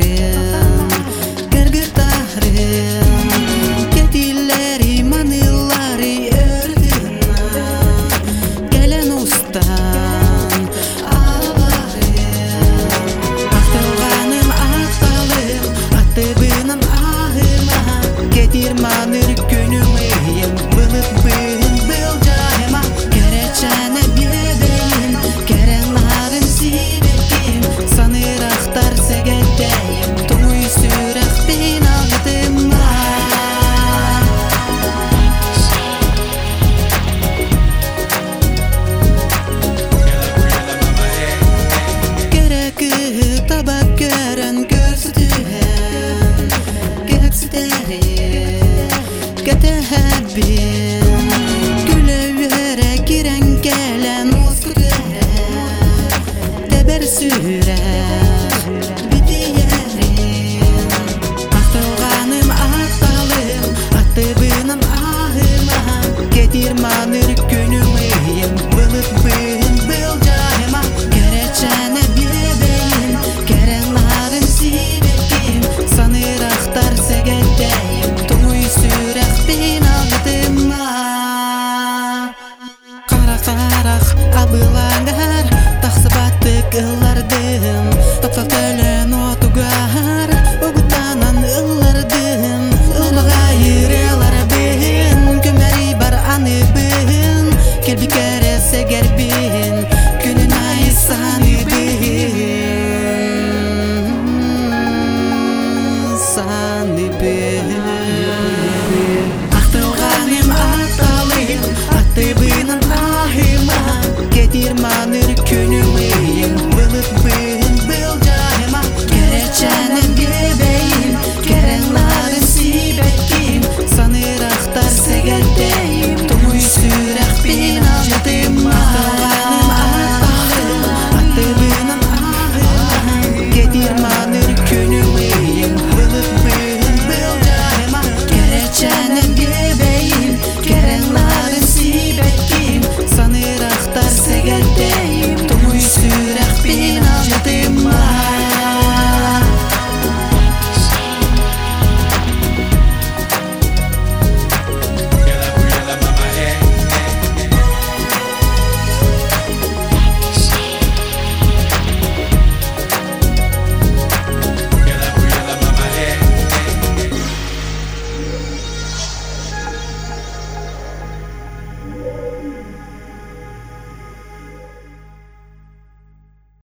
саканарын кыргыртарын кетилери манылары өрдүна келен устан албарын ақталғаным ақталым аттыбынан ахыма кетир маныр күнүмейім былык быын Маныр күнүмейім Былык быын был жайыма Керенларын сибеким Санырақтар сегеттейім Туй сүрәхтин алдыма Қара қарақ абылаңар Тақсы que there.